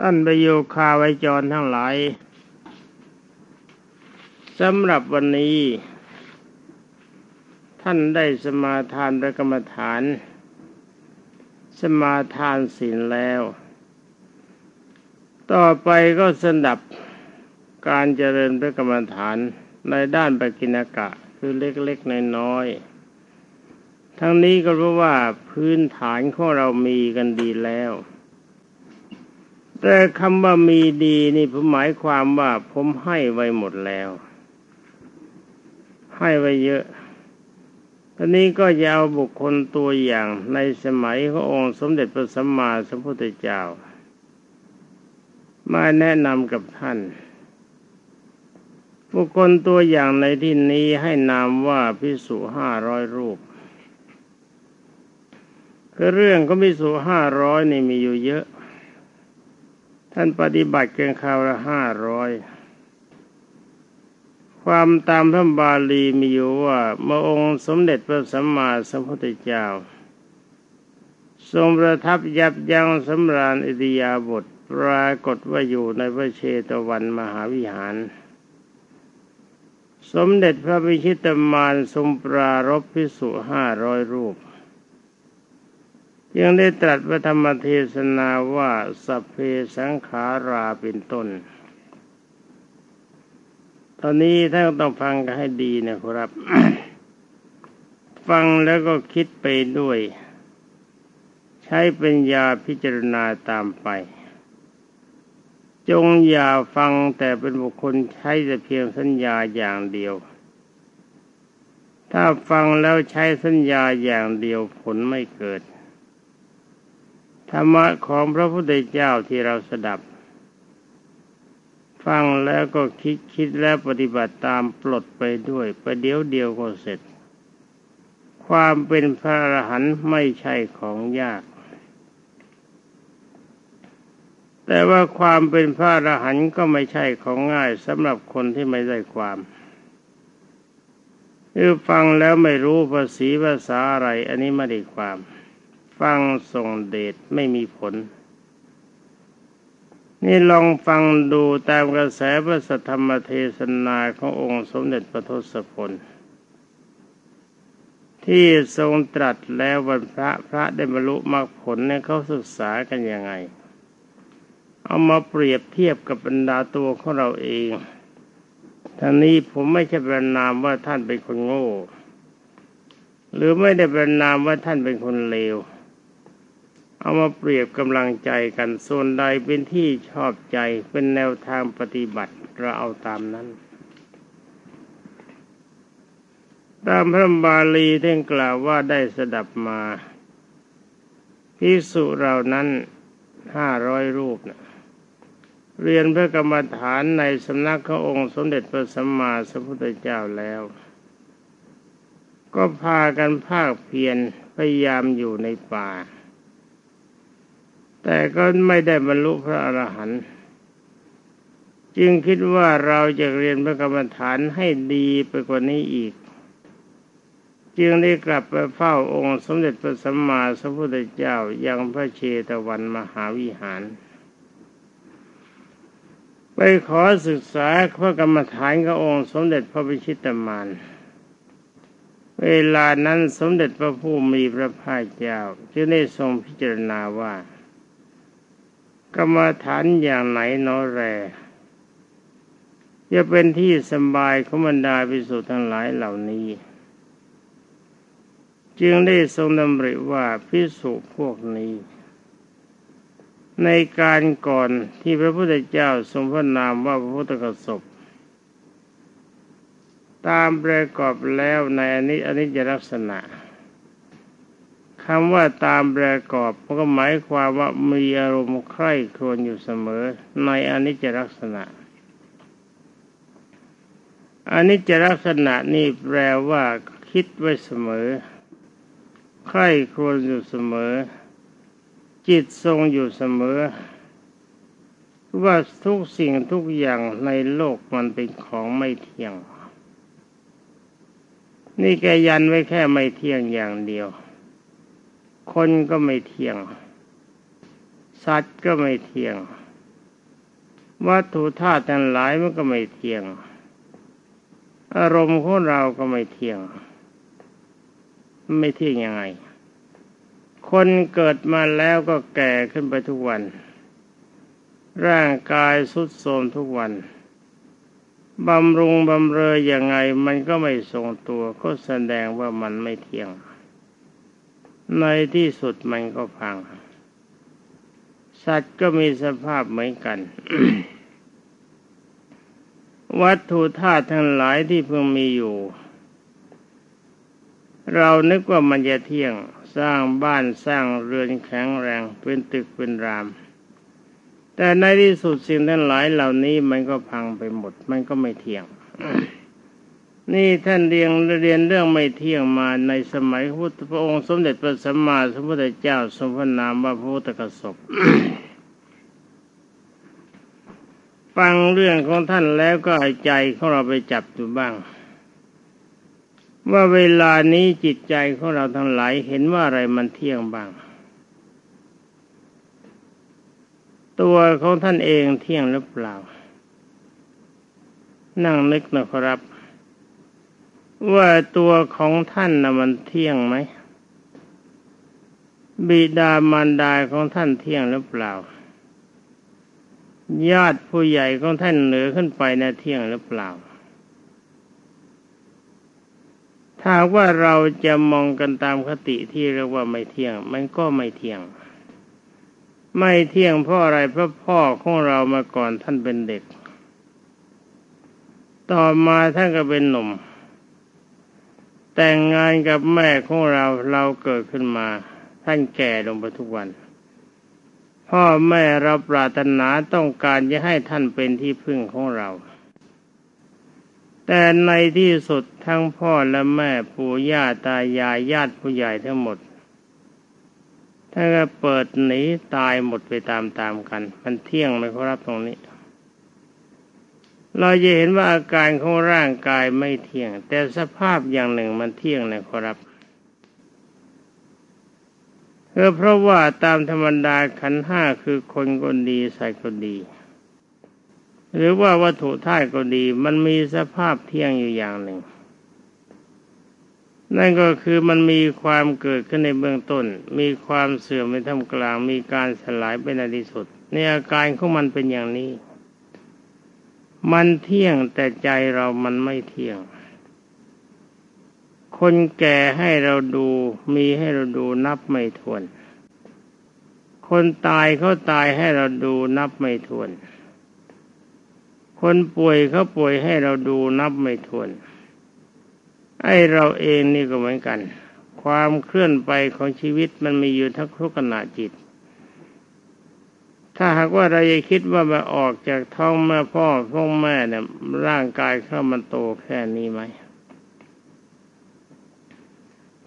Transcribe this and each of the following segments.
ท่านประโยคาไวจรทั้งหลายสำหรับวันนี้ ท่านได้สมาทานพระกรรมฐาน สมาทานศีลแล้ว ต่อไปก็สนับการเจริญพระกรรมฐานในด้านปกิณกะคือเล็กๆน้อยๆทั้งนี้ก็เพราะว่าพื้นฐานของเรามีกันดีแล้ว แต่คำว่ามีดีนี่ผมหมายความว่าผมให้ไว้หมดแล้ว ให้ไว้เยอะตอนนี้ก็จะเอาบุคคลตัวอย่างในสมัยขององค์สมเด็จพระสัมมาสัมพุทธเจ้า มาแนะนำกับท่าน บุคคลตัวอย่างในที่นี้ให้นามว่าพิสุห้าร้อยรูปคือเรื่องก็พิสุห้าร้อยนี่มีอยู่เยอะ ท่านปฏิบัติเกินคราวละห้าร้อยความตามพระบาลีมีอยู่ว่าเมื่อองค์สมเด็จพระสัมมาสัมพุทธเจ้า ทรงประทับยับยั้งสำราญอิติยาบทปรากฏว่าอยู่ในพระเชตวันมหาวิหาร สมเด็จพระพิชิตมารทรงปรารบพิสุห้าร้อยรูป ยังได้ตรัสพระธรรมเทศนาว่าสัพเพสังขาราเป็นต้น ตอนนี้ท่านต้องฟังกันให้ดีนะครับ ฟังแล้วก็คิดไปด้วย ใช้ปัญญาพิจารณาตามไป จงอย่าฟังแต่เป็นบุคคลใช้แต่เพียงสัญญาอย่างเดียว ถ้าฟังแล้วใช้สัญญาอย่างเดียวผลไม่เกิด ธรรมะของพระพุทธเจ้าที่เราสดับ ฟังแล้วก็คิดคิดแล้วปฏิบัติตามปลดไปด้วยประเดี๋ยวเดียวก็เสร็จ ความเป็นพระอรหันต์ไม่ใช่ของยาก แต่ว่าความเป็นพระอรหันต์ก็ไม่ใช่ของง่ายสำหรับคนที่ไม่ได้ความคือฟังแล้วไม่รู้ภาษีภาษาอะไร อันนี้ไม่ได้ความ ฟังส่งเดชไม่มีผล นี่ลองฟังดูตามกระแสพระสัทธรรมเทศนาขององค์สมเด็จพระทศพล ที่ทรงตรัสแล้ววันพระพระได้บรรลุมรรคผลเนี่ยเขาศึกษากันยังไง เอามาเปรียบเทียบกับบรรดาตัวของเราเองท่านี้ผมไม่ใช่ประนามว่าท่านเป็นคนโง่ หรือไม่ได้ประนามว่าท่านเป็นคนเลว เอามาเปรียบกำลังใจกันส่วนใดเป็นที่ชอบใจเป็นแนวทางปฏิบัติเราเอาตามนั้น ตามพระบาลีท่านกล่าวว่าได้สดับมาพิสุเรานั้นห้าร้อยรูปนะเรียนพระกรรมฐานในสำนักขององค์สมเด็จพระสัมมาสัมพุทธเจ้าแล้ว ก็พากันภาคเพียรพยายามอยู่ในป่า แต่ก็ไม่ได้บรรลุพระอรหันต์จึงคิดว่าเราจะเรียนพระกรรมฐานให้ดีไปกว่านี้อีก จึงได้กลับไปเฝ้าองค์สมเด็จพระสัมมาสัมพุทธเจ้ายังพระเชตวันมหาวิหาร ไปขอศึกษาพระกรรมฐานขององค์สมเด็จพระพิชิตมารเวลานั้นสมเด็จพระผู้มีพระภาคเจ้าจึงได้ทรงพิจารณาว่า กรรมฐานอย่างไหนนอแรจะเป็นที่สบายของบรรดาพิสุทั้งหลายเหล่านี้ จึงได้ทรงดำริว่าพิสุพวกนี้ ในการก่อนที่พระพุทธเจ้าทรงพระนามว่าพระพุทธกสบตามประกอบแล้วในอนิอนิจลักษณะ คำว่าตามประกอบก็หมายความว่ามีอารมณ์ใคร่ครวญอยู่เสมอ ในอนิจจลักษณะอนิจจลักษณะนี่แปลว่า คิดไว้เสมอ ใคร่ครวญอยู่เสมอ จิตทรงอยู่เสมอ ว่าทุกสิ่งทุกอย่างในโลกมันเป็นของไม่เที่ยง นี่แกยันไว้แค่ไม่เที่ยงอย่างเดียว คนก็ไม่เที่ยง สัตว์ก็ไม่เที่ยง วัตถุธาตุทั้งหลายมันก็ไม่เที่ยง อารมณ์ของเราก็ไม่เที่ยง ไม่เที่ยงยังไง คนเกิดมาแล้วก็แก่ขึ้นไปทุกวัน ร่างกายสุดโทรมทุกวันบำรุงบำเรออย่างไงมันก็ไม่ทรงตัวก็แสดงว่ามันไม่เที่ยง ในที่สุดมันก็พัง สัตว์ก็มีสภาพเหมือนกัน วัตถุธาตุทั้งหลายที่เพิ่งมีอยู่ เรานึกว่ามันจะเที่ยงสร้างบ้านสร้างเรือนแข็งแรงเป็นตึกเป็นราม แต่ในที่สุดสิ่งทั้งหลายเหล่านี้มันก็พังไปหมด มันก็ไม่เที่ยง นี่ท่านเรียนเรียนเรื่องไม่เที่ยงมาในสมัยพุทธพระองค์สมเด็จพระสัมมาสัมพุทธเจ้าทรงพระนามว่าพระพุทธกสบฟังเรื่องของท่านแล้วก็ให้ใจของเราไปจับดูบ้าง ว่าเวลานี้จิตใจของเราทั้งหลายเห็นว่าอะไรมันเที่ยงบ้าง ตัวของท่านเองเที่ยงหรือเปล่า นั่งนึกนะครับ ว่าตัวของท่านนะมันเที่ยงไหม บิดามารดาของท่านเที่ยงหรือเปล่า ญาติผู้ใหญ่ของท่านเหนือขึ้นไปนะเที่ยงหรือเปล่า ถ้าว่าเราจะมองกันตามคติที่เรียกว่าไม่เที่ยง มันก็ไม่เที่ยง ไม่เที่ยงเพราะอะไรเพราะพ่อของเรามาก่อนท่านเป็นเด็ก ต่อมาท่านก็เป็นหนุ่ม แต่งงานกับแม่ของเราเราเกิดขึ้นมา ท่านแก่ลงไปทุกวัน พ่อแม่เราปรารถนาต้องการจะให้ท่านเป็นที่พึ่งของเรา แต่ในที่สุดทั้งพ่อและแม่ปู่ย่าตายายญาติผู้ใหญ่ทั้งหมดถ้าก็เปิดหนีตายหมดไปตามๆกัน มันเที่ยงไหมครับตรงนี้ เราจะเห็นว่าอาการของร่างกายไม่เที่ยง แต่สภาพอย่างหนึ่งมันเที่ยงนะครับเออเพราะว่าตามธรรมดาขันห้าคือคนคนดีใส่คนดี หรือว่าวัตถุธาตุก็ดี มันมีสภาพเที่ยงอยู่อย่างหนึ่ง นั่นก็คือมันมีความเกิดขึ้นในเบื้องต้น มีความเสื่อมในท่ามกลาง มีการสลายไปในที่สุดในอาการของมันเป็นอย่างนี้ มันเที่ยงแต่ใจเรามันไม่เที่ยง คนแก่ให้เราดูมีให้เราดูนับไม่ถ้วน คนตายเขาตายให้เราดูนับไม่ถ้วน คนป่วยเขาป่วยให้เราดูนับไม่ถ้วนไอเราเองนี่ก็เหมือนกัน ความเคลื่อนไปของชีวิตมันมีอยู่ทั้งทุกขณะจิต ถ้าหากว่าเราจะคิดว่ามาออกจากท้องแม่พ่อท้องแม่เนี่ยร่างกายเขามันโตแค่นี้ไหม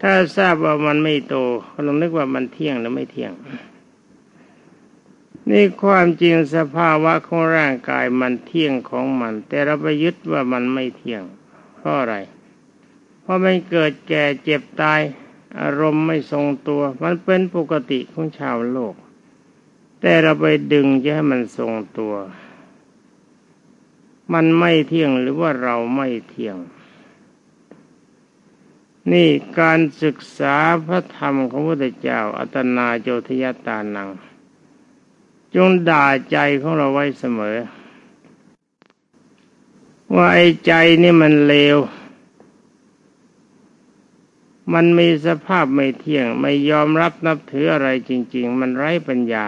ถ้าทราบว่ามันไม่โตเราลองนึกว่ามันเที่ยงหรือไม่เที่ยง นี่ความจริงสภาวะของร่างกายมันเที่ยงของมัน แต่เราไปยึดว่ามันไม่เที่ยงเพราะอะไร เพอมันเกิดแก่เจ็บตาย อารมณ์ไม่ทรงตัว มันเป็นปกติของชาวโลก แต่เราไปดึงจะให้มันทรงตัว มันไม่เที่ยงหรือว่าเราไม่เที่ยง นี่การศึกษาพระธรรมของพระพุทธเจ้าอัตนาโจทยตานัง จงด่าใจของเราไว้เสมอ ว่าไอ้ใจนี่มันเลวมันมีสภาพไม่เที่ยง ไม่ยอมรับนับถืออะไรจริง ๆ มันไร้ปัญญา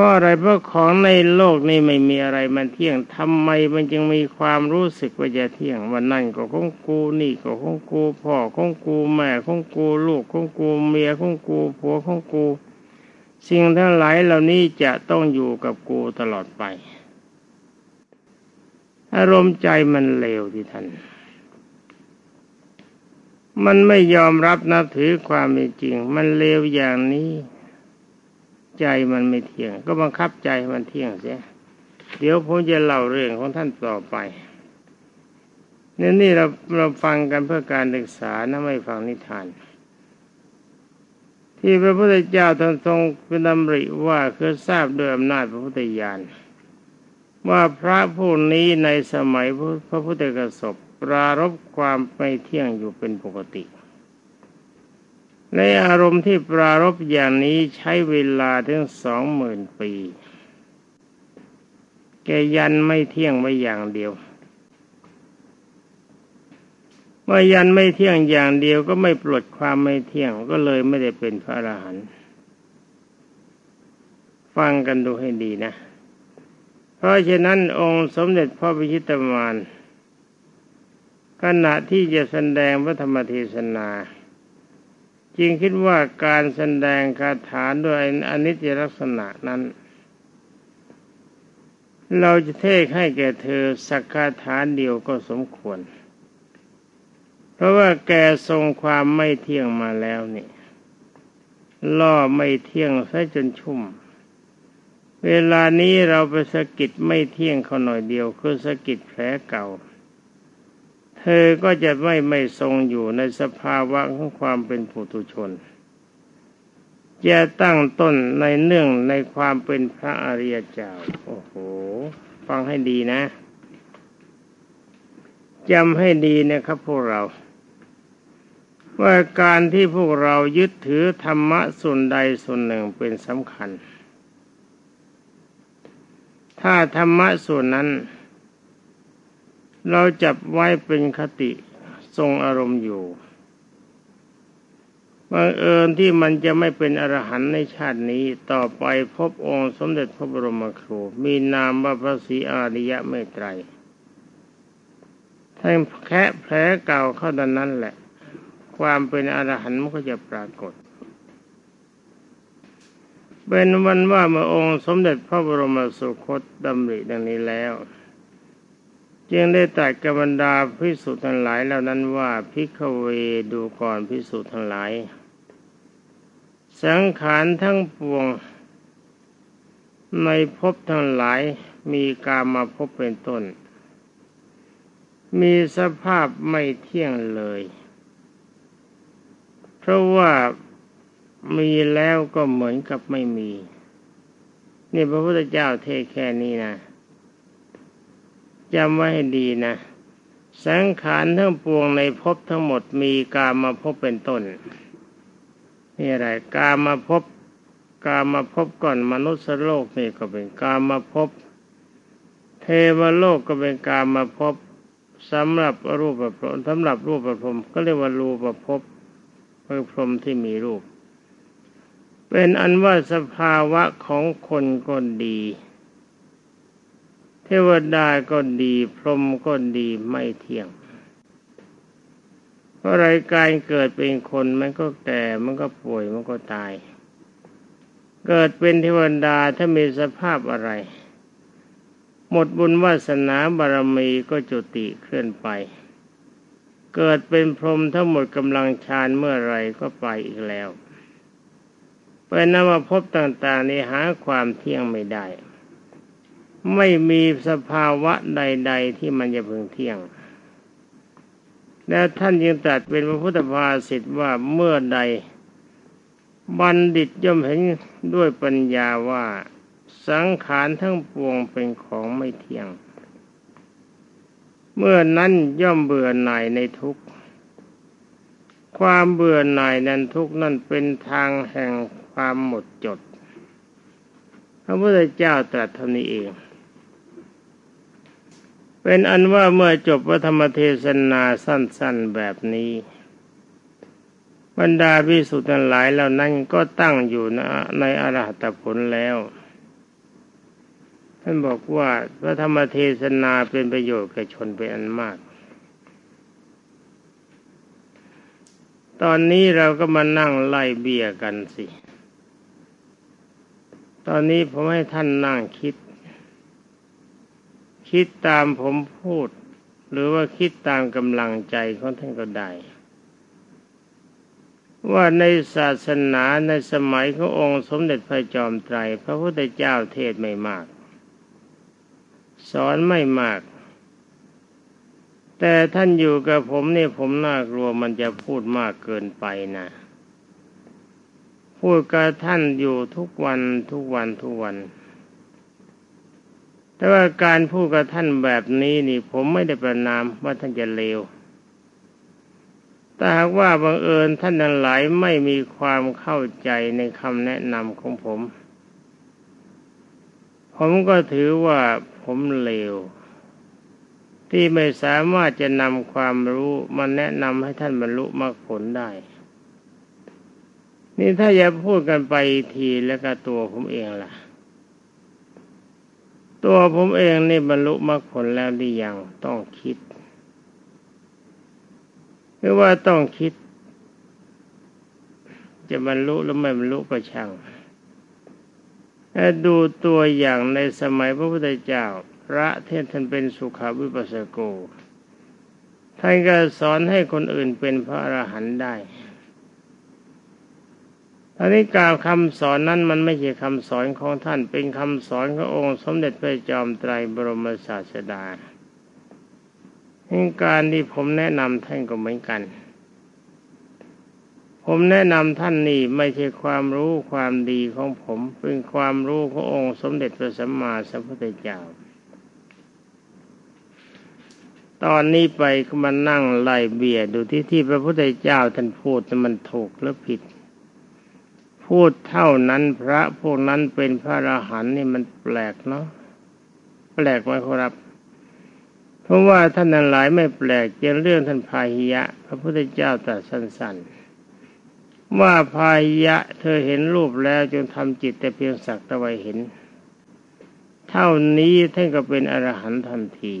ราะอะไรเพราะของในโลกนี้ไม่มีอะไรมันเที่ยงทำไมมันจึงมีความรู้สึกว่าจะเที่ยงวันนั่นก็ของกูนี่ก็ของกูพ่อของกูแม่ของกูลูกของกูเมียของกูผัวของกู สิ่งทั้งหลายเหล่านี้จะต้องอยู่กับกูตลอดไป อารมณ์ใจมันเลวที่ท่านมันไม่ยอมรับนับถือความเป็นจริง มันเลวอย่างนี้ ใจมันไม่เที่ยง ก็บังคับใจมันเที่ยงเสียเดี๋ยวผมจะเล่าเรื่องของท่านต่อไปนี่นี่เราเราฟังกันเพื่อการศึกษานะไม่ฟังนิทาน ที่พระพุทธเจ้าท่านทรงเป็นดำริว่าคือทราบโดยอำนาจพระพุทธญาณว่าพระผู้นี้ในสมัยพระพุทธกสบปรารบความไม่เที่ยงอยู่เป็นปกติ ในอารมณ์ที่ปรารบอย่างนี้ใช้เวลาถึงสองหมื่นปี แกยันไม่เที่ยงไว้อย่างเดียวเมื่อยันไม่เที่ยงอย่างเดียวก็ไม่ปลดความไม่เที่ยงก็เลยไม่ได้เป็นพระอรหันต์ฟังกันดูให้ดีนะ เพราะฉะนั้นองค์สมเด็จพระพิชิตมารขณะที่จะแสดงพระธรรมเทศนา จึงคิดว่าการแสดงคาถาด้วยอนิจจลักษณะนั้น เราจะเทศให้แก่เธอสักคาถาเดียวก็สมควร เพราะว่าแกทรงความไม่เที่ยงมาแล้วนี่ล่อไม่เที่ยงซะจนชุ่ม เวลานี้เราไปสะกิดไม่เที่ยงเขาหน่อยเดียวคือสะกิดแผลเก่า เธอก็จะไม่ไม่ทรงอยู่ในสภาวะของความเป็นปุถุชน จะตั้งต้นในเนื่องในความเป็นพระอริยเจ้า โอ้โห ฟังให้ดีนะจำให้ดีนะครับพวกเรา ว่าการที่พวกเรายึดถือธรรมะส่วนใดส่วนหนึ่งเป็นสำคัญ ถ้าธรรมะส่วนนั้น เราจับไว้เป็นคติทรงอารมณ์อยู่บังเอิญที่มันจะไม่เป็นอรหันต์ในชาตินี้ต่อไปพบองค์สมเด็จพระบรมครู มีนามว่าพระศรีอาริยะเมตไตรถ้าแค่แผลเก่าเข้าดันนั้นแหละ ความเป็นอรหันต์มันก็จะปรากฏ เป็นวันว่าเมื่อองค์สมเด็จพระบรมสุคตดำริดังนี้แล้ว จึงได้ตรัสกับบรรดาพิสุทั้งหลายเหล่านั้นว่าพิกเวดูก่อนพิสุทั้งหลาย สังขารทั้งปวง ในภพทั้งหลายมีกามาพบเป็นต้น มีสภาพไม่เที่ยงเลย เพราะว่ามีแล้วก็เหมือนกับไม่มี นี่พระพุทธเจ้าเทศแค่นี้นะ จำไว้ให้ดีนะ สังขารทั้งปวงในภพทั้งหมดมีกามาพบเป็นต้นนี่อะไรกามาพบกามาพบก่อนมนุษย์โลกนี่ก็เป็นกามาพบเทวโลกก็เป็นกามาพบสำหรับรูปประพรมสำหรับรูปประพรมก็เรียกว่ารูปประพบคือพรมที่มีรูป เป็นอันว่าสภาวะของคนก็ดี ทวดาก็ดีพรหมก็ดีไม่เที่ยงเพราะรายการเกิดเป็นคนมันก็แก่มันก็ป่วยมันก็ตาย เกิดเป็นเทวดาถ้ามีสภาพอะไร หมดบุญวาสนาบารมีก็จุติเคลื่อนไป เกิดเป็นพรหมทั้งหมดกำลังฌานเมื่อไรก็ไปอีกแล้วไปนำมาพบต่างๆนี้หาความเที่ยงไม่ได้ ไม่มีสภาวะใด ๆ ที่มันจะพึงเที่ยง แล้วท่านยังตรัสเป็นพระพุทธภาษิตว่าเมื่อใด บัณฑิตย่อมเห็นด้วยปัญญาว่าสังขารทั้งปวงเป็นของไม่เที่ยง เมื่อนั้นย่อมเบื่อหน่ายในทุกข์ ความเบื่อหน่ายนั้นทุกนั่นเป็นทางแห่งความหมดจด พระพุทธเจ้าตรัสเท่านี้เอง เป็นอันว่าเมื่อจบพระธรรมเทศนาสั้นๆแบบนี้ บรรดาพิสุทธิ์ทั้งหลายเหล่านั้นก็ตั้งอยู่ในอรหัตผลแล้วท่านบอกว่าพระธรรมเทศนาเป็นประโยชน์แก่ชนเป็นอันมาก ตอนนี้เราก็มานั่งไล่เบี้ยกันสิ ตอนนี้ผมให้ท่านนั่งคิด คิดตามผมพูด หรือว่าคิดตามกำลังใจของท่านก็ได้ ว่าในศาสนาในสมัยขององค์สมเด็จพระจอมไตร พระพุทธเจ้าเทศไม่มาก สอนไม่มาก แต่ท่านอยู่กับผมนี่ผมน่ากลัวมันจะพูดมากเกินไปนะพูดกับท่านอยู่ทุกวันทุกวันทุกวัน แต่ว่าการพูดกับท่านแบบนี้นี่ ผมไม่ได้ประนามว่าท่านจะเลวแต่หากว่าบังเอิญท่านทั้งหลายไม่มีความเข้าใจในคำแนะนำของผม ผมก็ถือว่าผมเลวที่ไม่สามารถจะนำความรู้มาแนะนำให้ท่านบรรลุมรรคผลได้ นี่ถ้าอย่าพูดกันไปทีแล้วก็ตัวผมเองล่ะ ตัวผมเองนี่บรรลุมรรคผลแล้วหรือยังต้องคิดหรือว่าต้องคิด จะบรรลุหรือไม่บรรลุก็ช่างดูตัวอย่างในสมัยพระพุทธเจ้า พระเทศท่านเป็นสุขาวิปัสสโกท่านก็สอนให้คนอื่นเป็นพระอรหันต์ได้ อันนี้การคำสอนนั้นมันไม่ใช่คำสอนของท่านเป็นคำสอนขององค์สมเด็จพระจอมไตรบรมศาสดาเหการที่ผมแนะนำท่านก็เหมือนกัน ผมแนะนำท่านนี่ไม่ใช่ความรู้ความดีของผม เป็นความรู้ขององค์สมเด็จพระสัมมาสัมพุทธเจ้าตอนนี้ไปก็มานั่งไล่เบียดดูที่ที่พระพุทธเจ้าท่านพูดมันถูกหรือผิด พูดเท่านั้นพระพวกนั้นเป็นพระอรหันต์นี่มันแปลกเนาะแปลกไหมครับ เพราะว่าท่านนั้นหลายไม่แปลกเกี่ยวเรื่องท่านพาหิยะ พระพุทธเจ้าตรัสสั้นๆ ว่าพาหิยะ เธอเห็นรูปแล้วจงทำจิตแต่เพียงสักตะไวเห็น เท่านี้ท่านก็เป็นอรหันต์ทันที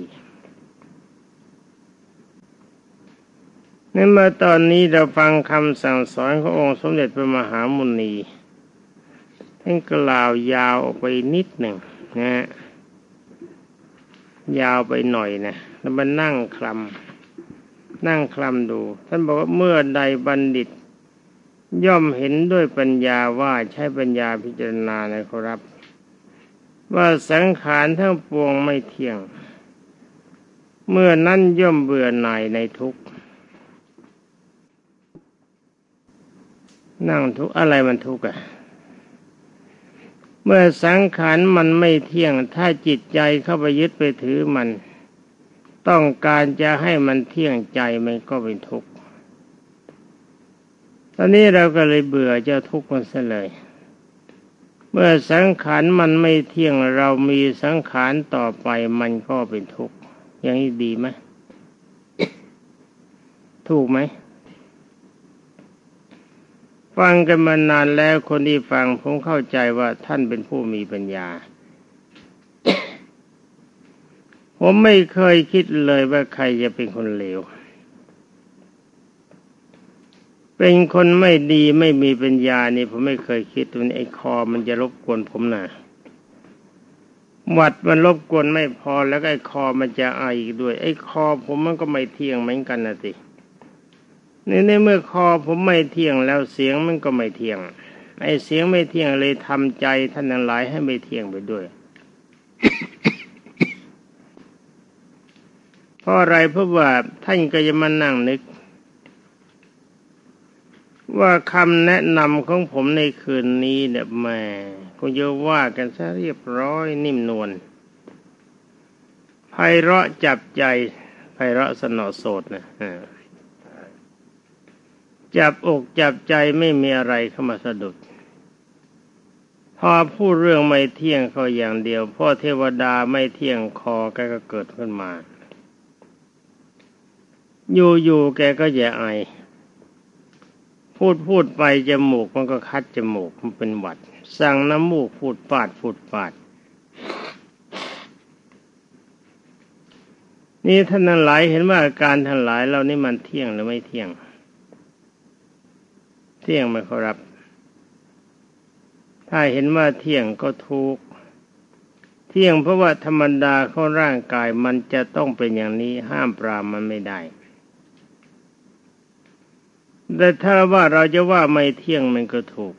นั่นมาตอนนี้เราฟังคำสั่งสอนขององค์สมเด็จพระมหามุนีท่านกล่าวยาวออกไปนิดหนึ่งนะ ยาวไปหน่อยนะแล้วมานั่งคลำนั่งคลำดู ท่านบอกว่าเมื่อใดบัณฑิต ย่อมเห็นด้วยปัญญาว่าใช้ปัญญาพิจารณานะครับ ว่าสังขารทั้งปวงไม่เที่ยง เมื่อนั้นย่อมเบื่อหน่ายในทุก นั่งทุกอะไรมันทุกข์อะเมื่อสังขารมันไม่เที่ยง ถ้าจิตใจเข้าไปยึดไปถือมัน ต้องการจะให้มันเที่ยงใจมันก็เป็นทุกข์ตอนนี้เราก็เลยเบื่อจ้าทุกข์มันซะเลย เมื่อสังขารมันไม่เที่ยงเรามีสังขารต่อไปมันก็เป็นทุกข์อย่างนี้ดีไหมถูกไหม ฟังกันมานานแล้วคนที่ฟังผมเข้าใจว่าท่านเป็นผู้มีปัญญา ผมไม่เคยคิดเลยว่าใครจะเป็นคนเลว เป็นคนไม่ดีไม่มีปัญญานี่ผมไม่เคยคิดว่าไอ้คอมันจะรบกวนผมนะหวัดมันรบกวนไม่พอแล้วไอ้คอมันจะไออีกด้วย ไอ้คอผมมันก็ไม่เที่ยงเหมือนกันนะสิ นในเมื่อคอผมไม่เที่ยงแล้วเสียงมันก็ไม่เที่ยง ไอ้เสียงไม่เที่ยงเลยทำใจท่านทั้งหลายให้ไม่เที่ยงไปด้วยเพราะอะไรเพราะว่าท่านก็จะมานั่งนึก ว่าคำแนะนำของผมในคืนนี้เนี่ยแม่ก็จะว่ากันซะเรียบร้อยนิ่มนวลไพเราะจับใจไพเราะสนอโสดนะ จับอกจับใจไม่มีอะไรเข้ามาสะดุด พอพูดเรื่องไม่เที่ยงเขาอย่างเดียวพ่อเทวดาไม่เที่ยงคอแกก็เกิดขึ้นมาอยู่ๆแกก็แย่ไอ พูดพูดไปจมูกมันก็คัดจมูกมันเป็นหวัด สั่งน้ำมูกพูดปาดพูดปาด นี่ท่านทั้งหลายเห็นว่าอาการทั้งหลายเรานี่มันเที่ยงหรือไม่เที่ยง เที่ยงไหมครับ ถ้าเห็นว่าเที่ยงก็ทุกเที่ยงเพราะว่าธรรมดาของร่างกายมันจะต้องเป็นอย่างนี้ห้ามปรามมันไม่ได้ แต่ถ้าว่าเราจะว่าไม่เที่ยงมันก็ถูก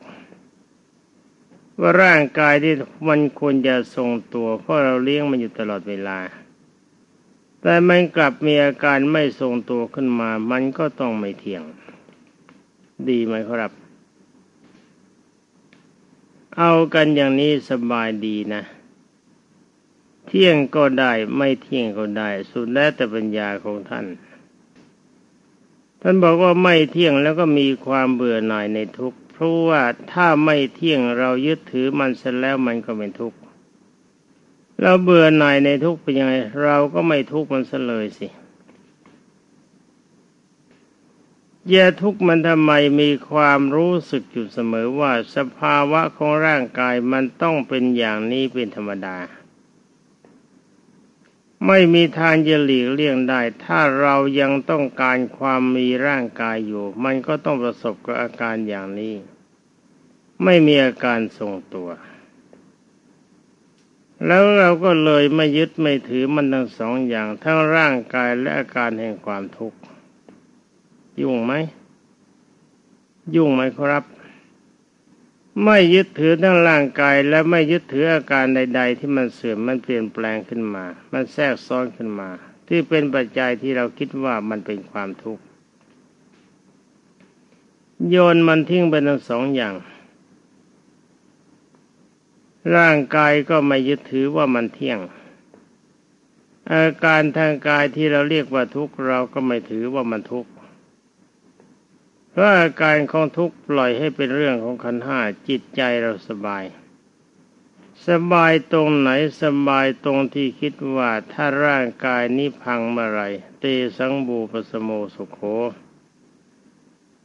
ว่าร่างกายที่มันควรจะทรงตัว เพราะเราเลี้ยงมันอยู่ตลอดเวลา แต่มันกลับมีอาการไม่ทรงตัวขึ้นมา มันก็ต้องไม่เที่ยง ดีไหมครับ เอากันอย่างนี้สบายดีนะ เที่ยงก็ได้ไม่เที่ยงก็ได้ สุดแล้วแต่ปัญญาของท่าน ท่านบอกว่าไม่เที่ยงแล้วก็มีความเบื่อหน่ายในทุกเพราะว่าถ้าไม่เที่ยงเรายึดถือมันเสร็จแล้วมันก็เป็นทุกข์เราเบื่อหน่ายในทุกข์เป็นยังไง เราก็ไม่ทุกข์มันเสเลยสิ แย่ทุกมันทำไมมีความรู้สึกอยู่เสมอว่าสภาวะของร่างกายมันต้องเป็นอย่างนี้เป็นธรรมดา ไม่มีทางจะหลีกเลี่ยงได้ ถ้าเรายังต้องการความมีร่างกายอยู่ มันก็ต้องประสบกับอาการอย่างนี้ ไม่มีอาการทรงตัว แล้วเราก็เลยไม่ยึดไม่ถือมันทั้งสองอย่าง ทั้งร่างกายและอาการแห่งความทุกข์ ยุ่งไหม ยุ่งไหมครับ ไม่ยึดถือทั้งร่างกายและไม่ยึดถืออาการใด ๆ ที่มันเสื่อมมันเปลี่ยนแปลงขึ้นมา มันแทรกซ้อนขึ้นมา ที่เป็นปัจจัยที่เราคิดว่ามันเป็นความทุกข์โยนมันทิ้งไปทั้งสองอย่าง ร่างกายก็ไม่ยึดถือว่ามันเที่ยง อาการทางกายที่เราเรียกว่าทุกข์เราก็ไม่ถือว่ามันทุกข์ ราะอาการของทุกข์ปล่อยให้เป็นเรื่องของขันห้าจิตใจเราสบาย สบายตรงไหนสบายตรงที่คิดว่าถ้าร่างกายนี้พังเมื่อไรเตสังบูปสโมสุโข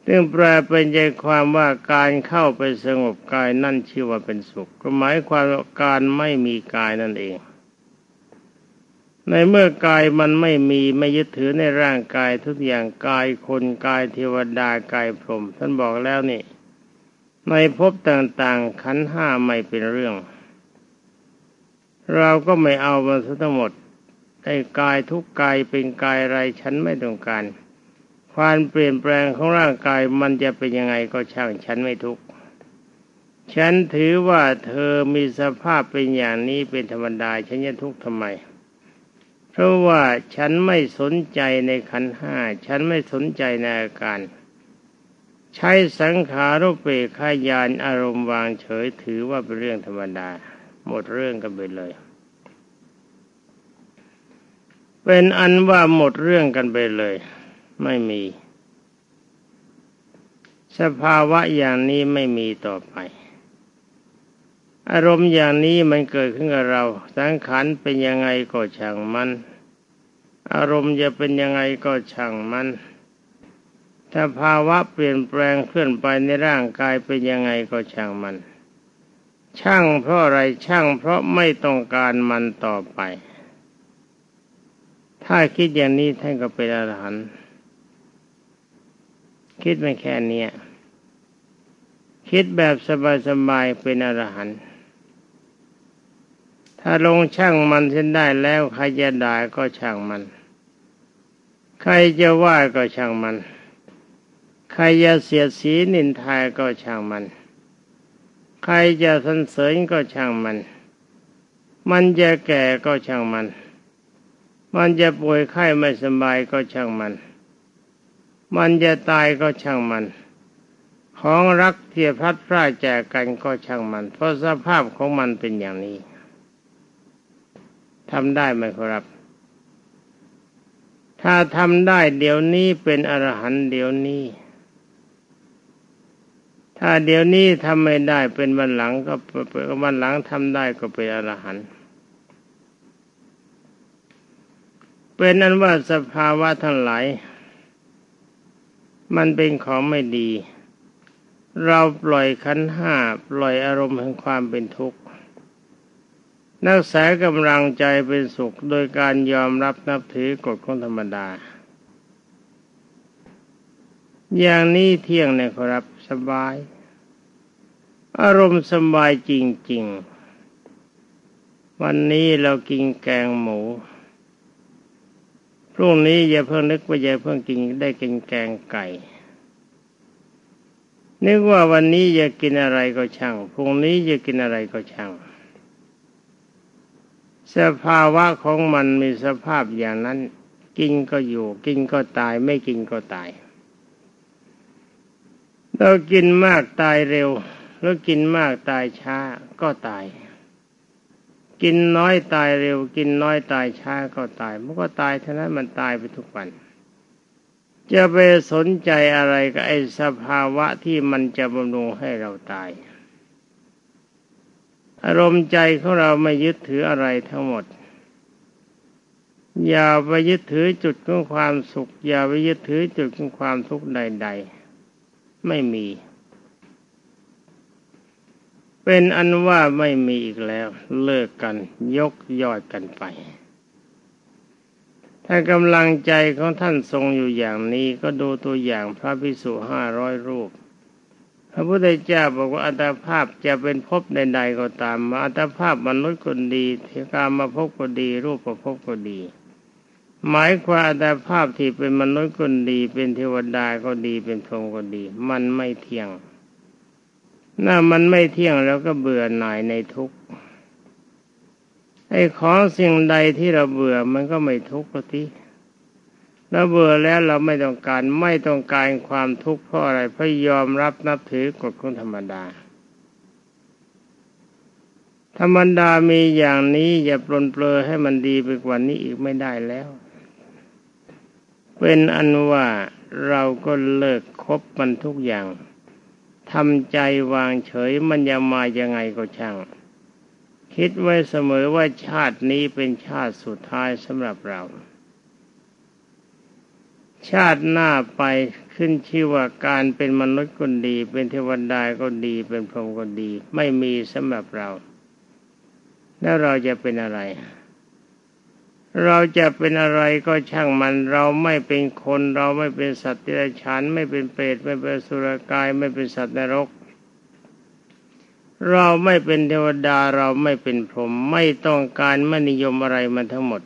ซึ่งแปลเป็นใจความว่าการเข้าไปสงบกายนั่นชื่อว่าเป็นสุขก็หมายความว่าการไม่มีกายนั่นเอง ในเมื่อกายมันไม่มีไม่ยึดถือในร่างกายทุกอย่างกายคนกายเทวดากายพรหมท่านบอกแล้วนี่ ในภพต่างๆขันห้าไม่เป็นเรื่อง เราก็ไม่เอามาทั้งหมดไอ้กายทุกกายเป็นกายอะไรฉันไม่ต้องการ ความเปลี่ยนแปลงของร่างกายมันจะเป็นยังไงก็ช่างฉันไม่ทุกฉันถือว่าเธอมีสภาพเป็นอย่างนี้เป็นธรรมดา ฉันจะทุกข์ทำไม เพราะว่าฉันไม่สนใจในขันห้า ฉันไม่สนใจในอาการ ใช้สังขารุเปขายานอารมณ์วางเฉยถือว่าเป็นเรื่องธรรมดา หมดเรื่องกันไปเลย เป็นอันว่าหมดเรื่องกันไปเลย ไม่มี สภาวะอย่างนี้ไม่มีต่อไปอารมณ์อย่างนี้มันเกิดขึ้นกับเรา สังขารเป็นยังไงก็ช่างมัน อารมณ์จะเป็นยังไงก็ช่างมัน ถ้าภาวะเปลี่ยนแปลงเคลื่อนไปในร่างกายเป็นยังไงก็ช่างมัน ช่างเพราะอะไรช่างเพราะไม่ต้องการมันต่อไป ถ้าคิดอย่างนี้ท่านก็เป็นอรหันต์คิดไม่แค่นี้คิดแบบสบายๆเป็นอรหันต์ถ้าลงช่างมันเส้นได้แล้วใครจะด่าก็ช่างมัน ใครจะว่าก็ช่างมัน ใครจะเสียดสีนินทาก็ช่างมัน ใครจะสรรเสริญก็ช่างมัน มันจะแก่ก็ช่างมัน มันจะป่วยไข้ไม่สบายก็ช่างมัน มันจะตายก็ช่างมัน ของรักเทียพัดพร่าแจกกันก็ช่างมัน เพราะสภาพของมันเป็นอย่างนี้ทำได้ไหมครับ ถ้าทำได้เดี๋ยวนี้เป็นอรหันต์เดี๋ยวนี้ ถ้าเดี๋ยวนี้ทำไม่ได้เป็นวันหลังก็วันหลังทำได้ก็เป็นอรหันต์เป็นนั้นว่าสภาวะทั้งหลาย มันเป็นของไม่ดี เราปล่อยขันห้าปล่อยอารมณ์แห่งความเป็นทุกข์ นักษากำลังใจเป็นสุขโดยการยอมรับนับถือกฎของธรรมดา อย่างนี้เที่ยงเนี่ยครับสบาย อารมณ์สบายจริง ๆ วันนี้เรากินแกงหมู พรุ่งนี้อย่าเพิ่งนึกว่าอย่าเพิ่งกินได้กินแกงไก่นึกว่าวันนี้จะกินอะไรก็ช่าง พรุ่งนี้จะกินอะไรก็ช่าง สภาวะของมันมีสภาพอย่างนั้น กินก็อยู่ กินก็ตาย ไม่กินก็ตาย เรากินมากตายเร็ว แล้วกินมากตายช้าก็ตาย กินน้อยตายเร็ว กินน้อยตายช้าก็ตาย มันก็ตายเท่านั้นมันตายไปทุกวันจะไปสนใจอะไรกับไอ้สภาวะที่มันจะบำรุงให้เราตาย อารมณ์ใจของเราไม่ยึดถืออะไรทั้งหมด อย่าไปยึดถือจุดของความสุข อย่าไปยึดถือจุดของความทุกข์ใด ๆ ไม่มี เป็นอันว่าไม่มีอีกแล้ว เลิกกัน ยกยอดกันไป ถ้ากำลังใจของท่านทรงอยู่อย่างนี้ก็ดูตัวอย่างพระพิสุห้าร้อยรูป พระพุทธเจ้าบอกว่าอัตภาพจะเป็นภพใดๆก็ตามมาอัตภาพมนุษย์ก็ดีเทกามาพบก็ดี รูปประพบก็ดี หมายความอัตภาพที่เป็นมนุษย์ก็ดี เป็นเทวดาก็ดีเป็นพรหมก็ดี มันไม่เที่ยงน่ามันไม่เที่ยงแล้วก็เบื่อหน่ายในทุกข์ไอ้ของสิ่งใดที่เราเบื่อมันก็ไม่ทุกข์ที เราเบื่อแล้วเราไม่ต้องการไม่ต้องการความทุกข์เพราะอะไรเพราะยอมรับนับถือกฎของธรรมดา ธรรมดามีอย่างนี้อย่าปลนเปลือให้มันดีไปกว่านี้อีกไม่ได้แล้ว เป็นอันว่าเราก็เลิกคบมันทุกอย่างทำใจวางเฉยมันจะมายังไงก็ช่าง คิดไว้เสมอว่าชาตินี้เป็นชาติสุดท้ายสำหรับเรา ชาติหน้าไปขึ้นชื่อว่าการเป็นมนุษย์ก็ดี เป็นเทวดาก็ดี เป็นพรหมก็ดี ไม่มีสำหรับเรา แล้วเราจะเป็นอะไร เราจะเป็นอะไรก็ช่างมัน เราไม่เป็นคน เราไม่เป็นสัตว์ที่ไรฉันไม่เป็นเปรตไม่เป็นสุรกาย ไม่เป็นสัตว์นรก เราไม่เป็นเทวดาเราไม่เป็นพรหมไม่ต้องการไม่นิยมอะไรมันทั้งหมด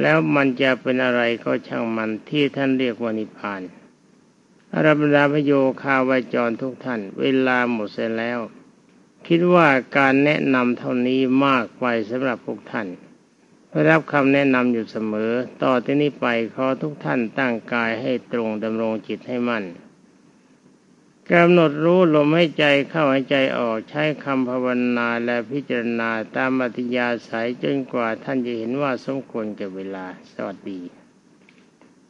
แล้วมันจะเป็นอะไรก็ช่างมันที่ท่านเรียกว่านิพพานอารบดาพโยคาวาจรทุกท่าน เวลาหมดเสร็จแล้ว คิดว่าการแนะนำเท่านี้มากไปสำหรับพวกท่านได้รับคำแนะนำอยู่เสมอ ต่อที่นี้ไปขอทุกท่านตั้งกายให้ตรงดำรงจิตให้มั่น กำหนดรู้ลมให้ใจเข้าหายใจออกใช้คำภาวนาและพิจารณาตามอัธยาศัยจนกว่าท่านจะเห็นว่าสมควรกับเวลา สวัสดี